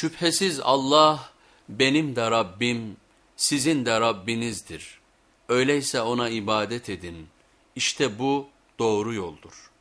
Şüphesiz Allah benim de Rabbim, sizin de Rabbinizdir. Öyleyse ona ibadet edin. İşte bu doğru yoldur.''